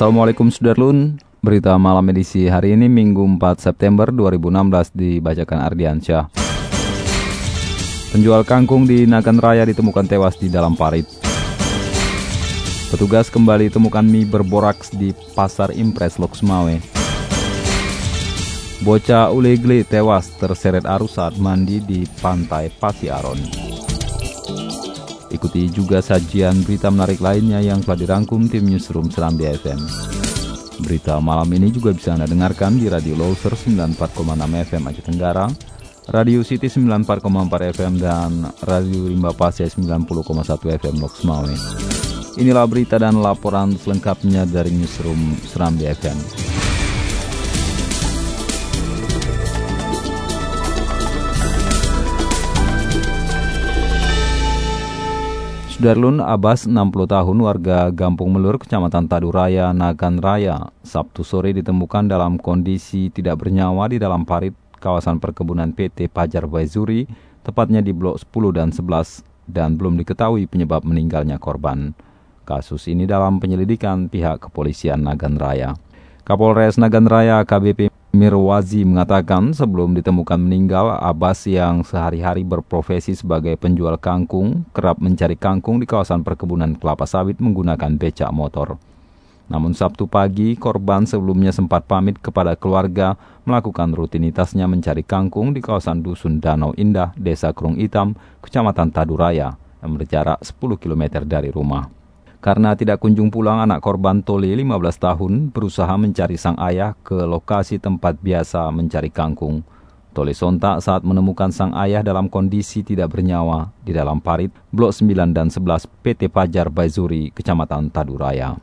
Assalamualaikum Sudarlun. Berita malam edisi hari ini Minggu 4 September 2016 dibacakan Ardiansyah Penjual kangkung di Nagan Raya ditemukan tewas di dalam parit. Petugas kembali temukan mie berboraks di Pasar Impres Loksmawe. Bocah Ulegle tewas terseret arus saat mandi di pantai Pasiaron Ikuti juga sajian berita menarik lainnya yang telah dirangkum tim Newsroom Serambi FM. Berita malam ini juga bisa Anda dengarkan di Radio Loser 94,6 FM Aceh Tenggara, Radio City 94,4 FM, dan Radio Rimba Pasir 90,1 FM Loksmawe. Inilah berita dan laporan selengkapnya dari Newsroom Serambi FM. Sudarlun Abbas, 60 tahun, warga Gampung Melur, Kecamatan Taduraya, Nagan Raya, Sabtu sore ditemukan dalam kondisi tidak bernyawa di dalam parit kawasan perkebunan PT Pajar Baizuri, tepatnya di Blok 10 dan 11, dan belum diketahui penyebab meninggalnya korban. Kasus ini dalam penyelidikan pihak kepolisian Nagan Raya. Kapolres Nagan Raya KBP Mirwazi mengatakan sebelum ditemukan meninggal, Abbas yang sehari-hari berprofesi sebagai penjual kangkung kerap mencari kangkung di kawasan perkebunan kelapa sawit menggunakan becak motor. Namun Sabtu pagi, korban sebelumnya sempat pamit kepada keluarga melakukan rutinitasnya mencari kangkung di kawasan Dusun Danau Indah, Desa Krung Hitam, Kecamatan Taduraya, yang berjarak 10 km dari rumah. Karena tidak kunjung pulang, anak korban Tole 15 tahun berusaha mencari sang ayah ke lokasi tempat biasa mencari kangkung. Tole sontak saat menemukan sang ayah dalam kondisi tidak bernyawa di dalam parit Blok 9 dan 11 PT Pajar Baizuri, Kecamatan Taduraya.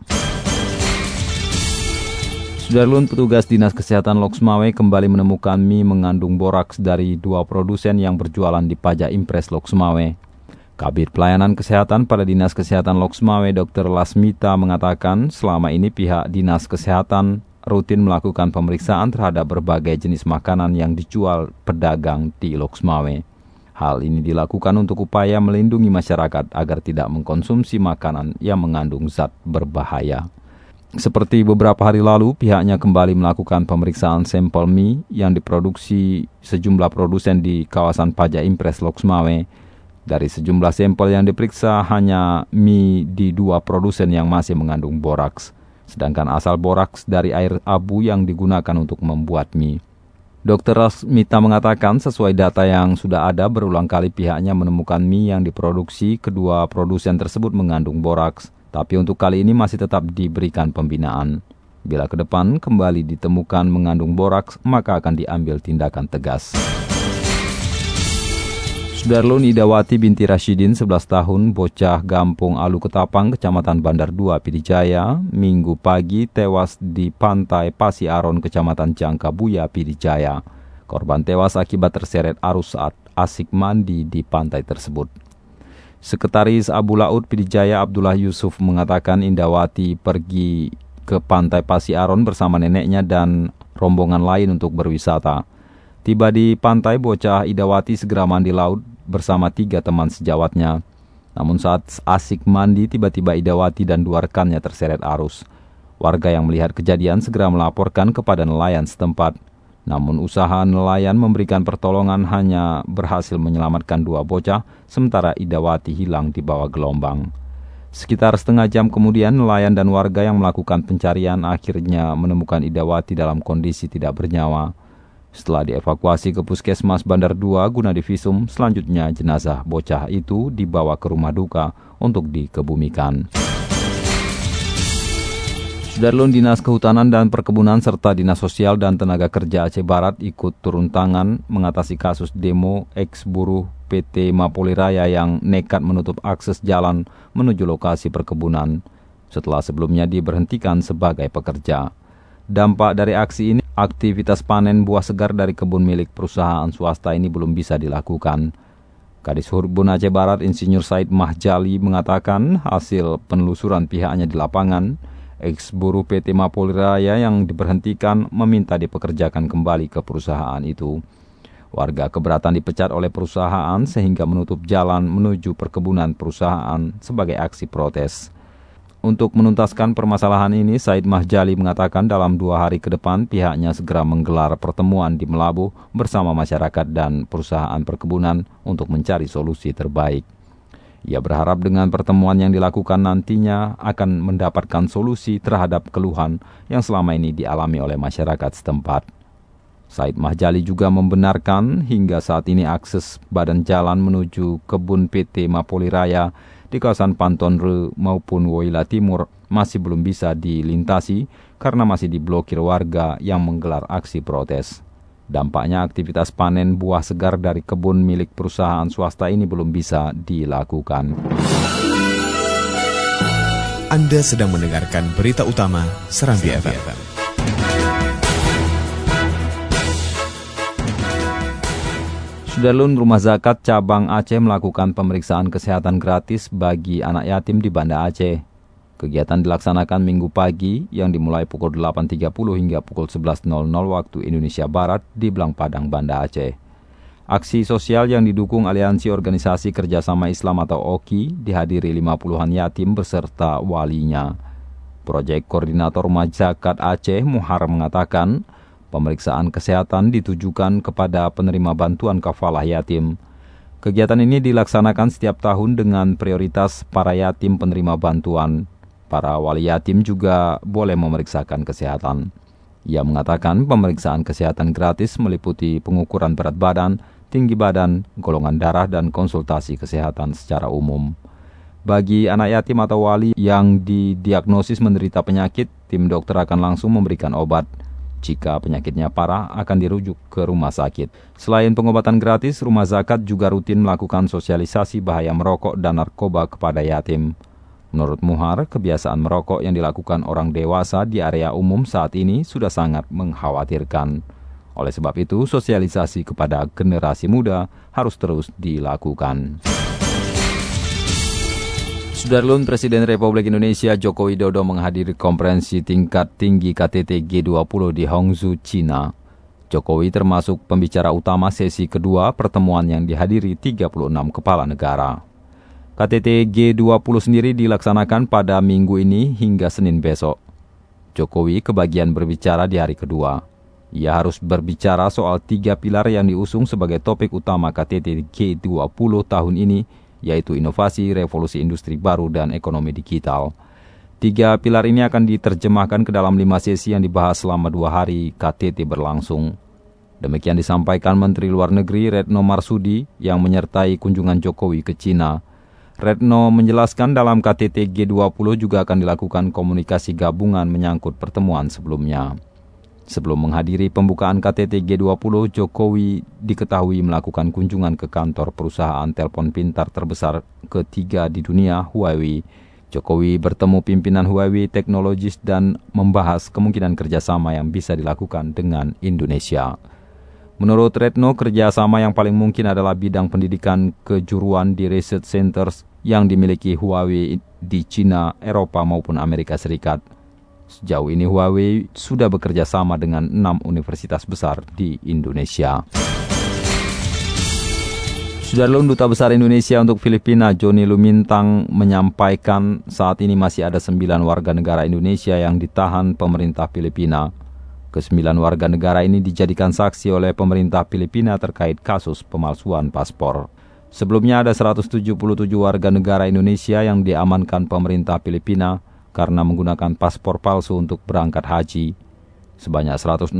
Sudarlun petugas Dinas Kesehatan Loksmawe kembali menemukan mie mengandung boraks dari dua produsen yang berjualan di Pajak Impres Loksmawe. Kabit Pelayanan Kesehatan pada Dinas Kesehatan Loksmawe Dr. Lasmita mengatakan selama ini pihak Dinas Kesehatan rutin melakukan pemeriksaan terhadap berbagai jenis makanan yang dijual pedagang di Loksmawe. Hal ini dilakukan untuk upaya melindungi masyarakat agar tidak mengkonsumsi makanan yang mengandung zat berbahaya. Seperti beberapa hari lalu, pihaknya kembali melakukan pemeriksaan sampel mie yang diproduksi sejumlah produsen di kawasan Pajak Impres Loksmawe dari sejumlah sampel yang diperiksa hanya mie di dua produsen yang masih mengandung boraks, sedangkan asal boraks dari air abu yang digunakan untuk membuat mie. Dr. Rasmita mengatakan sesuai data yang sudah ada berulang kali pihaknya menemukan mie yang diproduksi kedua produsen tersebut mengandung boraks, tapi untuk kali ini masih tetap diberikan pembinaan. Bila ke depan kembali ditemukan mengandung boraks, maka akan diambil tindakan tegas. Sudarlun Idawati binti Rashidin 11 tahun bocah Gampung Alu Ketapang Kecamatan Bandar 2 Pidijaya Minggu pagi tewas di pantai Pasi Aron Kecamatan Jangkabuya Pidijaya. Korban tewas akibat terseret arus saat asik mandi di pantai tersebut. Sekretaris Abu Laut Pidijaya Abdullah Yusuf mengatakan Indawati pergi ke pantai Pasi Aron bersama neneknya dan rombongan lain untuk berwisata. Tiba di pantai, bocah Idawati segera mandi laut bersama tiga teman sejawatnya. Namun saat asik mandi, tiba-tiba Idawati dan dua rekannya terseret arus. Warga yang melihat kejadian segera melaporkan kepada nelayan setempat. Namun usaha nelayan memberikan pertolongan hanya berhasil menyelamatkan dua bocah, sementara Idawati hilang di bawah gelombang. Sekitar setengah jam kemudian, nelayan dan warga yang melakukan pencarian akhirnya menemukan Idawati dalam kondisi tidak bernyawa. Setelah dievakuasi ke puskesmas Bandar 2 guna divisum, selanjutnya jenazah bocah itu dibawa ke rumah duka untuk dikebumikan. Sudarlun Dinas Kehutanan dan Perkebunan serta Dinas Sosial dan Tenaga Kerja Aceh Barat ikut turun tangan mengatasi kasus demo ex buruh PT Mapoliraya yang nekat menutup akses jalan menuju lokasi perkebunan setelah sebelumnya diberhentikan sebagai pekerja. Dampak dari aksi ini, aktivitas panen buah segar dari kebun milik perusahaan swasta ini belum bisa dilakukan. Kadis Hurbun Aceh Barat Insinyur Said Mahjali mengatakan hasil penelusuran pihaknya di lapangan, Ex buruh PT Mapoliraya yang diberhentikan meminta dipekerjakan kembali ke perusahaan itu. Warga keberatan dipecat oleh perusahaan sehingga menutup jalan menuju perkebunan perusahaan sebagai aksi protes. Untuk menuntaskan permasalahan ini, Said Mahjali mengatakan dalam dua hari ke depan pihaknya segera menggelar pertemuan di Melabuh bersama masyarakat dan perusahaan perkebunan untuk mencari solusi terbaik. Ia berharap dengan pertemuan yang dilakukan nantinya akan mendapatkan solusi terhadap keluhan yang selama ini dialami oleh masyarakat setempat. Said Mahjali juga membenarkan hingga saat ini akses badan jalan menuju kebun PT Mapoli Raya di kawasan Pantonre maupun Woila Timur masih belum bisa dilintasi karena masih diblokir warga yang menggelar aksi protes. Dampaknya aktivitas panen buah segar dari kebun milik perusahaan swasta ini belum bisa dilakukan. Anda sedang mendengarkan berita utama Serambi FM. Sudarlun Rumah Zakat Cabang Aceh melakukan pemeriksaan kesehatan gratis bagi anak yatim di Banda Aceh. Kegiatan dilaksanakan minggu pagi yang dimulai pukul 8.30 hingga pukul 11.00 waktu Indonesia Barat di Blang Padang, Banda Aceh. Aksi sosial yang didukung Aliansi Organisasi Kerjasama Islam atau OKI dihadiri 50-an yatim beserta walinya. Proyek Koordinator Majakat Aceh Muhar mengatakan, pemeriksaan kesehatan ditujukan kepada penerima bantuan kafalah yatim. Kegiatan ini dilaksanakan setiap tahun dengan prioritas para yatim penerima bantuan Para wali yatim juga boleh memeriksakan kesehatan. Ia mengatakan pemeriksaan kesehatan gratis meliputi pengukuran berat badan, tinggi badan, golongan darah, dan konsultasi kesehatan secara umum. Bagi anak yatim atau wali yang didiagnosis menderita penyakit, tim dokter akan langsung memberikan obat. Jika penyakitnya parah, akan dirujuk ke rumah sakit. Selain pengobatan gratis, rumah zakat juga rutin melakukan sosialisasi bahaya merokok dan narkoba kepada yatim. Menurut Muhar, kebiasaan merokok yang dilakukan orang dewasa di area umum saat ini sudah sangat mengkhawatirkan. Oleh sebab itu, sosialisasi kepada generasi muda harus terus dilakukan. Sudarlun Presiden Republik Indonesia Joko Widodo menghadiri konferensi tingkat tinggi KTT G20 di Hangzhou, China. Jokowi termasuk pembicara utama sesi kedua pertemuan yang dihadiri 36 kepala negara. KTT G20 sendiri dilaksanakan pada minggu ini hingga Senin besok. Jokowi kebagian berbicara di hari kedua. Ia harus berbicara soal tiga pilar yang diusung sebagai topik utama KTT G20 tahun ini, yaitu inovasi, revolusi industri baru, dan ekonomi digital. Tiga pilar ini akan diterjemahkan ke dalam lima sesi yang dibahas selama dua hari KTT berlangsung. Demikian disampaikan Menteri Luar Negeri Retno Marsudi yang menyertai kunjungan Jokowi ke Cina. Retno menjelaskan dalam KTT G20 juga akan dilakukan komunikasi gabungan menyangkut pertemuan sebelumnya. Sebelum menghadiri pembukaan KTT G20, Jokowi diketahui melakukan kunjungan ke kantor perusahaan telepon pintar terbesar ketiga di dunia, Huawei. Jokowi bertemu pimpinan Huawei Technologies dan membahas kemungkinan kerjasama yang bisa dilakukan dengan Indonesia. Menurut Retno, kerjasama yang paling mungkin adalah bidang pendidikan kejuruan di research centers yang dimiliki Huawei di China, Eropa maupun Amerika Serikat. Sejauh ini Huawei sudah bekerja sama dengan enam universitas besar di Indonesia. Sudarlun Duta Besar Indonesia untuk Filipina, Joni Lumintang, menyampaikan saat ini masih ada sembilan warga negara Indonesia yang ditahan pemerintah Filipina. Kesembilan warga negara ini dijadikan saksi oleh pemerintah Filipina terkait kasus pemalsuan paspor. Sebelumnya ada 177 warga negara Indonesia yang diamankan pemerintah Filipina karena menggunakan paspor palsu untuk berangkat haji. Sebanyak 168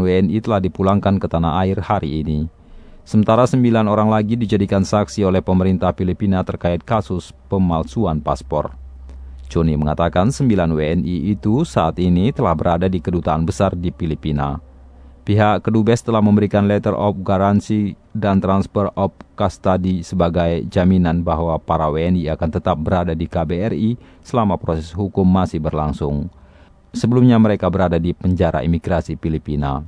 WNI telah dipulangkan ke tanah air hari ini. Sementara sembilan orang lagi dijadikan saksi oleh pemerintah Filipina terkait kasus pemalsuan paspor. Joni mengatakan 9 WNI itu saat ini telah berada di kedutaan besar di Filipina. Pihak kedubes telah memberikan letter of guarantee dan transfer of custody sebagai jaminan bahwa para WNI akan tetap berada di KBRI selama proses hukum masih berlangsung. Sebelumnya mereka berada di penjara imigrasi Filipina.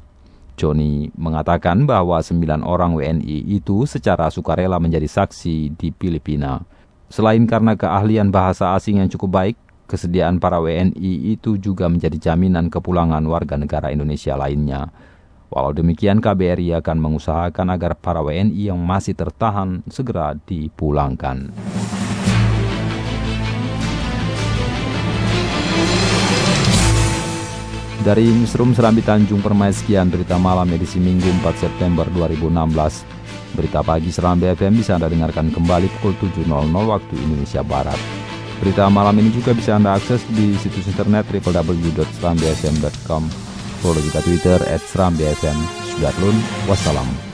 Joni mengatakan bahwa sembilan orang WNI itu secara sukarela menjadi saksi di Filipina. Selain karena keahlian bahasa asing yang cukup baik, kesediaan para WNI itu juga menjadi jaminan kepulangan warga negara Indonesia lainnya. Walau demikian, KBRI akan mengusahakan agar para WNI yang masih tertahan segera dipulangkan. Dari Newsroom Serambi Tanjung Permai sekian berita malam edisi Minggu 4 September 2016. Berita pagi Serambi FM bisa Anda dengarkan kembali pukul 7.00 waktu Indonesia Barat. Berita malam ini juga bisa Anda akses di situs internet www.serambifm.com. Follow juga Twitter at Serambi FM. Sudarlun, wassalam.